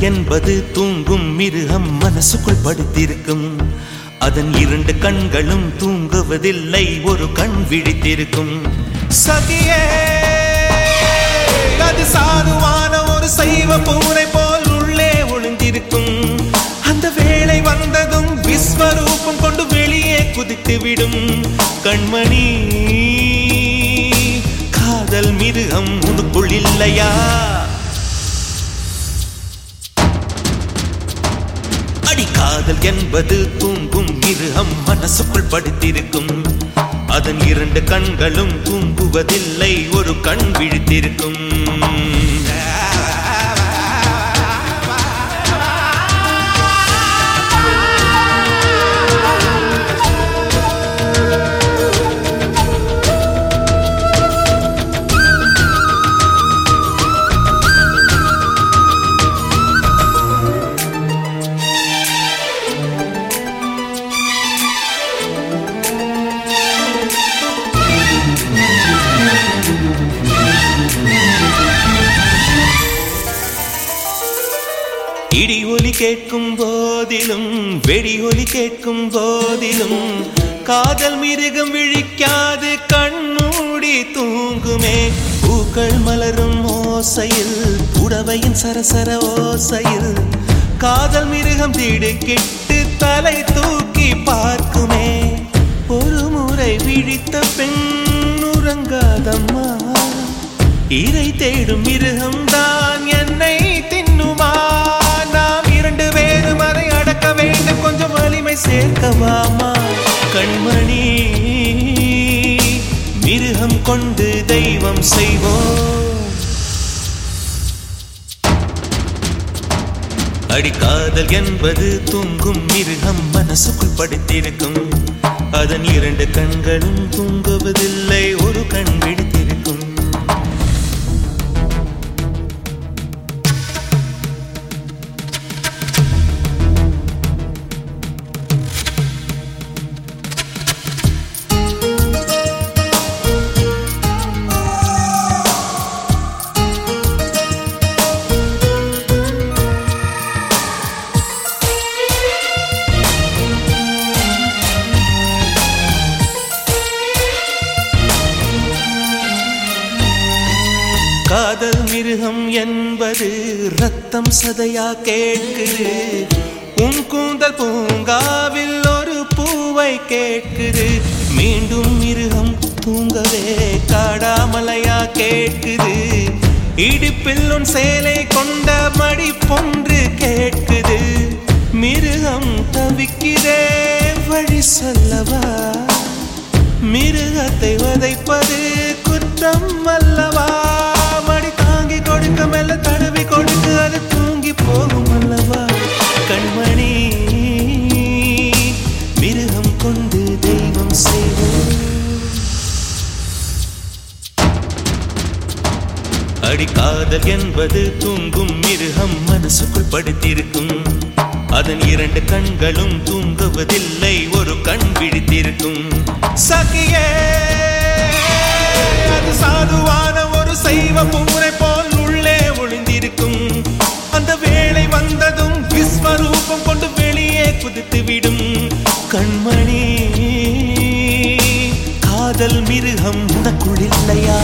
என்பது தூங்கும் மிருகம் மனசுக்குள் படுத்திருக்கும். அதன் இரண்டு கண்களும் தூங்குவதில்லை ஒரு கண் விழித்திருக்கும். சகியே அது சாதுவான ஒரு சைவ பூனை போல் உள்ளே ஒளிந்திருக்கும். அந்த வேளை வந்ததும் விஸ்வரூபம் கொண்டு வெளியே குதித்து விடும் கண்மணி காதல் மிருகம் உனக்குள் இல்லையா? காதல் என்பது தூங்கும் மிருகம் மனசுக்குள் படுத்திருக்கும். அதன் இரண்டு கண்களும் தூங்குவதில்லை ஒரு கண் விழித்திருக்கும். இடி ஒலி கேட்கும் போதிலும் வெடி ஒலி கேட்கும் போதிலும் காதல் மிருகம் விழிக்காது கண்மூடி தூங்குமே. பூக்கள் மலரும் ஓசையில் புடவையின் சரசர ஓசையில் காதல் மிருகம் திடுக்கிட்டு தலை தூக்கி பார்க்குமே. ஒரு முறை விழித்த பெண் உறங்காதம்மா. இறை தேடும் மிருகம்தான் சேர்க்கவாமா? கண்மணி மிருகம் கொண்டு தெய்வம் செய்வோம். அடிக்காதல் என்பது தூங்கும் மிருகம் மனசுக்குள் படுத்திருக்கும். அதன் இரண்டு கண்களும் தூங்குவதில்லை ஒரு கண் காதல் மிருகம் என்பது ரத்தம் சதையா கேட்குது உன் கூந்தல் பூங்காவில் ஒரு பூவை கேட்குது. மீண்டும் மிருகம் தூங்கவே காடாமலையா கேட்குது. இடுப்பில் உன் சேலை கொண்ட மடி பொன்று கேட்குது. மிருகம் தவிக்கிறே வழி சொல்லவா? மிருகத்தை வதைப்பது குற்றம் அல்ல. போகும் அல்லவா? கண்மணி மிருகம் கொண்டு தெய்வம் செய்வோம் அடிக்காதல் என்பது தூங்கும் மிருகம் மனசுக்குள் படுத்திருக்கும். அதன் இரண்டு கண்களும் தூங்குவதில்லை ஒரு கண் விழித்திருக்கும். சகியே அது சாதுவான ஒரு சைவ பூரை கண்மணி காதல் மிருகம் உனக்குள் இல்லையா?